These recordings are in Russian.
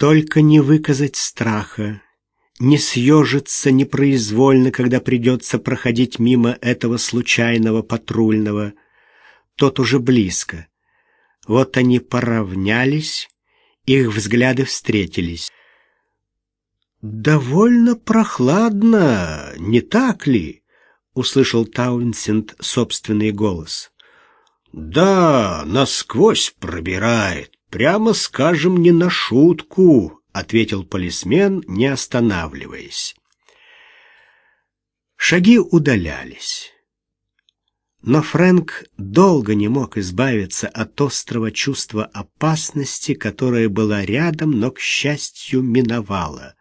Только не выказать страха, не съежиться непроизвольно, когда придется проходить мимо этого случайного патрульного. Тот уже близко. Вот они поравнялись, их взгляды встретились. «Довольно прохладно, не так ли?» — услышал Таунсенд собственный голос. «Да, насквозь пробирает, прямо скажем, не на шутку», — ответил полисмен, не останавливаясь. Шаги удалялись. Но Фрэнк долго не мог избавиться от острого чувства опасности, которое было рядом, но, к счастью, миновало.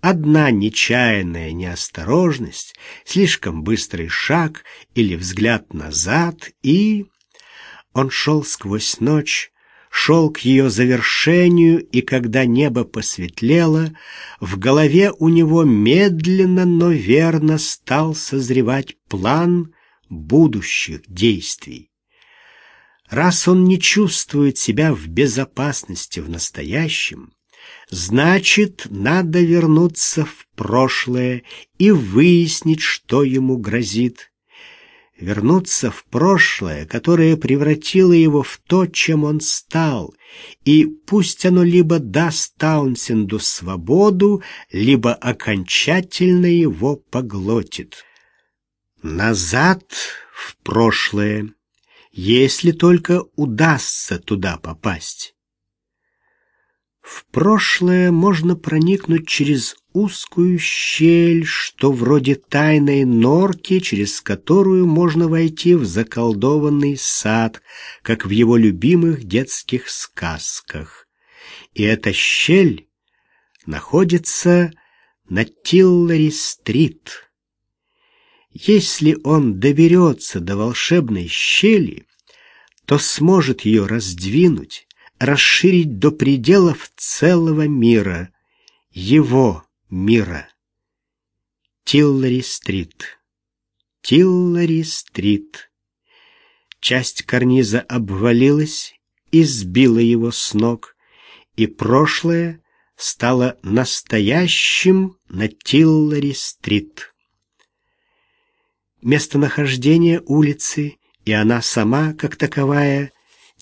Одна нечаянная неосторожность, слишком быстрый шаг или взгляд назад, и... Он шел сквозь ночь, шел к ее завершению, и когда небо посветлело, в голове у него медленно, но верно стал созревать план будущих действий. Раз он не чувствует себя в безопасности в настоящем, значит, надо вернуться в прошлое и выяснить, что ему грозит. Вернуться в прошлое, которое превратило его в то, чем он стал, и пусть оно либо даст Таунсенду свободу, либо окончательно его поглотит. Назад в прошлое, если только удастся туда попасть. В прошлое можно проникнуть через узкую щель, что вроде тайной норки, через которую можно войти в заколдованный сад, как в его любимых детских сказках. И эта щель находится на Тиллари-стрит. Если он доберется до волшебной щели, то сможет ее раздвинуть, расширить до пределов целого мира, его мира. Тиллари-стрит. Тиллари-стрит. Часть карниза обвалилась и сбила его с ног, и прошлое стало настоящим на Тиллари-стрит местонахождение улицы и она сама, как таковая,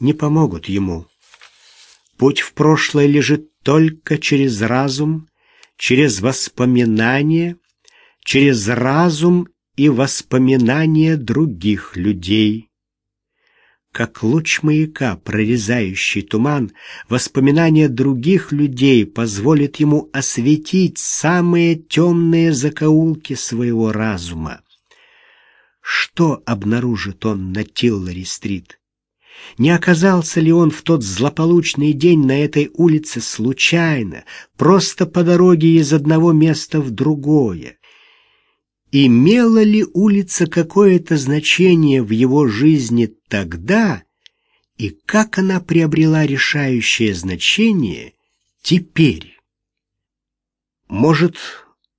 не помогут ему. Путь в прошлое лежит только через разум, через воспоминания, через разум и воспоминания других людей. Как луч маяка, прорезающий туман, воспоминания других людей позволят ему осветить самые темные закоулки своего разума. Что обнаружит он на Тиллари-стрит? Не оказался ли он в тот злополучный день на этой улице случайно, просто по дороге из одного места в другое? Имела ли улица какое-то значение в его жизни тогда, и как она приобрела решающее значение теперь? Может,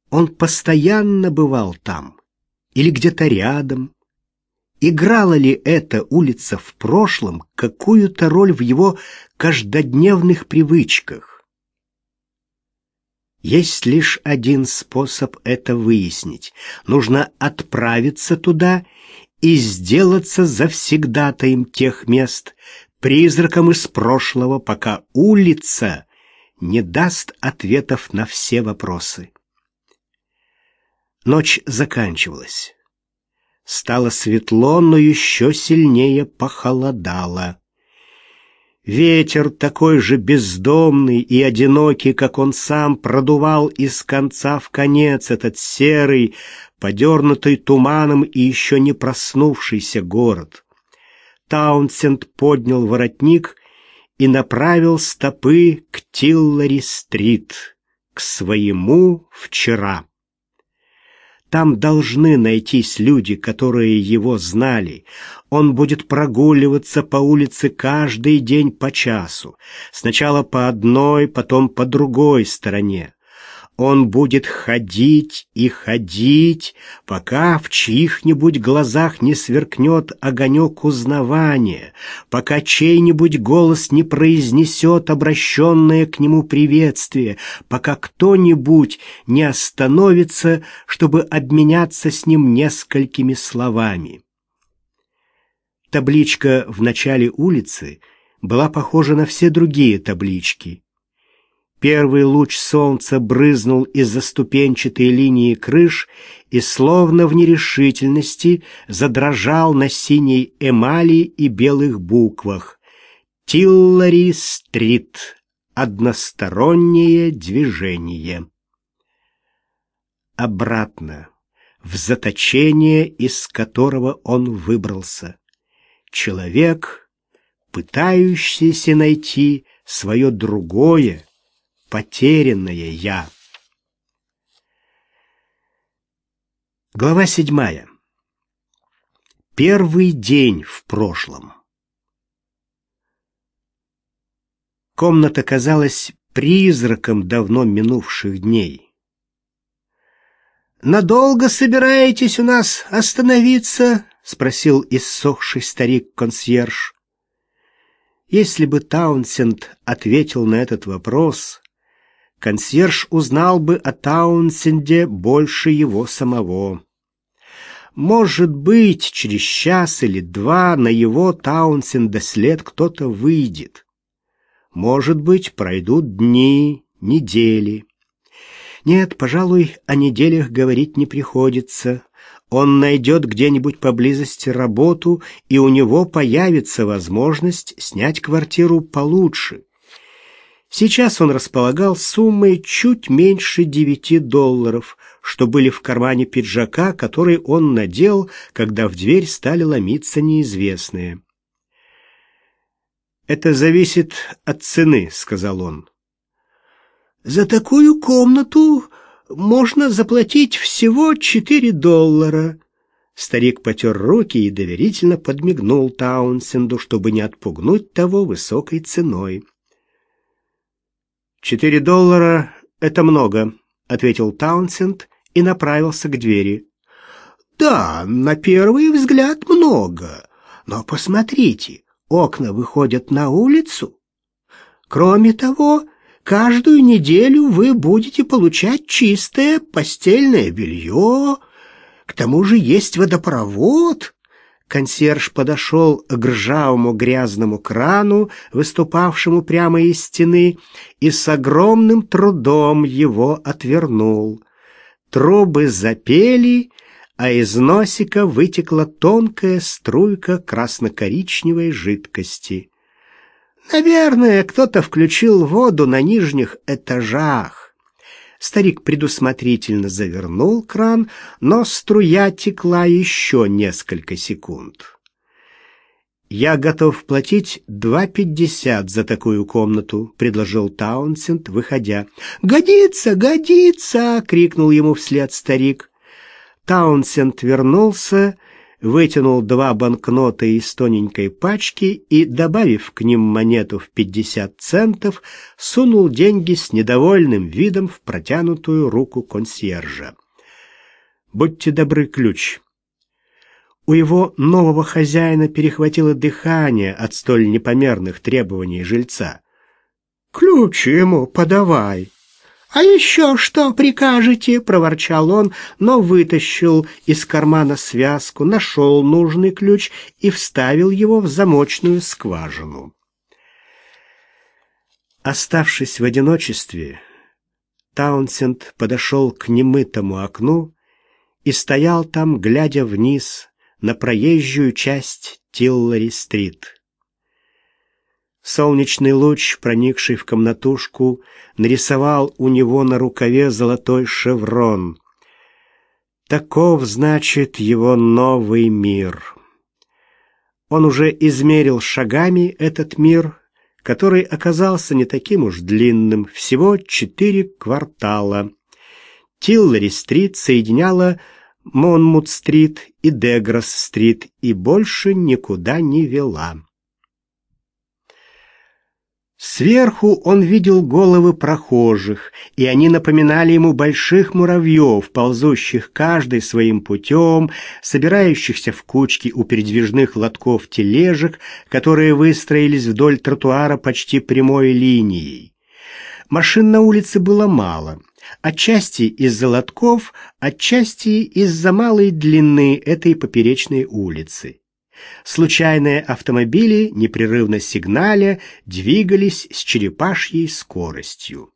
он постоянно бывал там? или где-то рядом. Играла ли эта улица в прошлом какую-то роль в его каждодневных привычках? Есть лишь один способ это выяснить. Нужно отправиться туда и сделаться завсегдатаем тех мест, призраком из прошлого, пока улица не даст ответов на все вопросы. Ночь заканчивалась. Стало светло, но еще сильнее похолодало. Ветер, такой же бездомный и одинокий, как он сам, продувал из конца в конец этот серый, подернутый туманом и еще не проснувшийся город. Таунсенд поднял воротник и направил стопы к Тиллари-стрит, к своему вчера. Там должны найтись люди, которые его знали. Он будет прогуливаться по улице каждый день по часу. Сначала по одной, потом по другой стороне. Он будет ходить и ходить, пока в чьих-нибудь глазах не сверкнет огонек узнавания, пока чей-нибудь голос не произнесет обращенное к нему приветствие, пока кто-нибудь не остановится, чтобы обменяться с ним несколькими словами. Табличка в начале улицы была похожа на все другие таблички. Первый луч солнца брызнул из-за ступенчатой линии крыш и словно в нерешительности задрожал на синей эмали и белых буквах. Тиллари-стрит. Одностороннее движение. Обратно, в заточение, из которого он выбрался. Человек, пытающийся найти свое другое, потерянное «я». Глава седьмая. Первый день в прошлом. Комната казалась призраком давно минувших дней. «Надолго собираетесь у нас остановиться?» — спросил иссохший старик-консьерж. Если бы Таунсенд ответил на этот вопрос, консьерж узнал бы о Таунсенде больше его самого. Может быть, через час или два на его Таунсенда след кто-то выйдет. Может быть, пройдут дни, недели. Нет, пожалуй, о неделях говорить не приходится. Он найдет где-нибудь поблизости работу, и у него появится возможность снять квартиру получше. Сейчас он располагал суммой чуть меньше девяти долларов, что были в кармане пиджака, который он надел, когда в дверь стали ломиться неизвестные. «Это зависит от цены», — сказал он. «За такую комнату можно заплатить всего четыре доллара». Старик потер руки и доверительно подмигнул Таунсенду, чтобы не отпугнуть того высокой ценой. «Четыре доллара — это много», — ответил Таунсенд и направился к двери. «Да, на первый взгляд много, но посмотрите, окна выходят на улицу. Кроме того, каждую неделю вы будете получать чистое постельное белье, к тому же есть водопровод». Консьерж подошел к ржавому грязному крану, выступавшему прямо из стены, и с огромным трудом его отвернул. Трубы запели, а из носика вытекла тонкая струйка красно-коричневой жидкости. Наверное, кто-то включил воду на нижних этажах. Старик предусмотрительно завернул кран, но струя текла еще несколько секунд. «Я готов платить два пятьдесят за такую комнату», — предложил Таунсенд, выходя. «Годится, годится!» — крикнул ему вслед старик. Таунсенд вернулся вытянул два банкнота из тоненькой пачки и, добавив к ним монету в пятьдесят центов, сунул деньги с недовольным видом в протянутую руку консьержа. «Будьте добры, ключ». У его нового хозяина перехватило дыхание от столь непомерных требований жильца. «Ключ ему подавай», «А еще что прикажете?» — проворчал он, но вытащил из кармана связку, нашел нужный ключ и вставил его в замочную скважину. Оставшись в одиночестве, Таунсенд подошел к немытому окну и стоял там, глядя вниз на проезжую часть Тиллари-стрит. Солнечный луч, проникший в комнатушку, нарисовал у него на рукаве золотой шеврон. Таков, значит, его новый мир. Он уже измерил шагами этот мир, который оказался не таким уж длинным, всего четыре квартала. Тиллари-стрит соединяла Монмут-стрит и Деграсс-стрит и больше никуда не вела. Сверху он видел головы прохожих, и они напоминали ему больших муравьев, ползущих каждый своим путем, собирающихся в кучки у передвижных лотков тележек, которые выстроились вдоль тротуара почти прямой линией. Машин на улице было мало, отчасти из-за лотков, отчасти из-за малой длины этой поперечной улицы. Случайные автомобили, непрерывно сигналя, двигались с черепашьей скоростью.